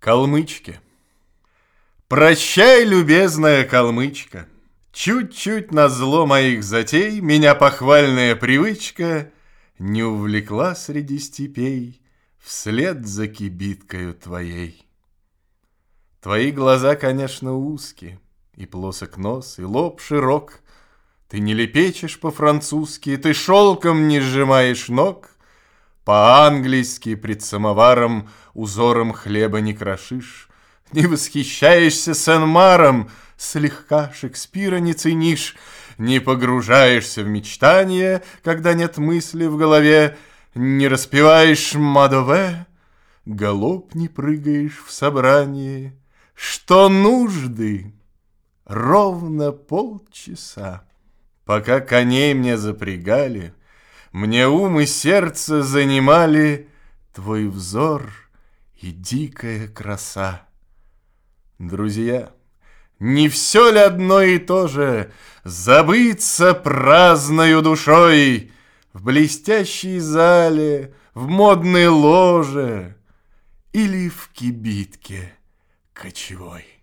Калмычке. Прощай, любезная калмычка, Чуть-чуть на зло моих затей Меня похвальная привычка Не увлекла среди степей Вслед за кибиткою твоей. Твои глаза, конечно, узкие, И плосок нос, и лоб широк, Ты не лепечешь по-французски, Ты шелком не сжимаешь ног, по-английски пред самоваром Узором хлеба не крошишь, Не восхищаешься Сен-Маром, Слегка Шекспира не ценишь, Не погружаешься в мечтания, Когда нет мысли в голове, Не распеваешь Мадове, Голоб не прыгаешь в собрании. Что нужды? Ровно полчаса, Пока коней мне запрягали — мне ум и сердце занимали Твой взор и дикая краса. Друзья, не все ли одно и то же Забыться праздною душой В блестящей зале, в модной ложе Или в кибитке кочевой?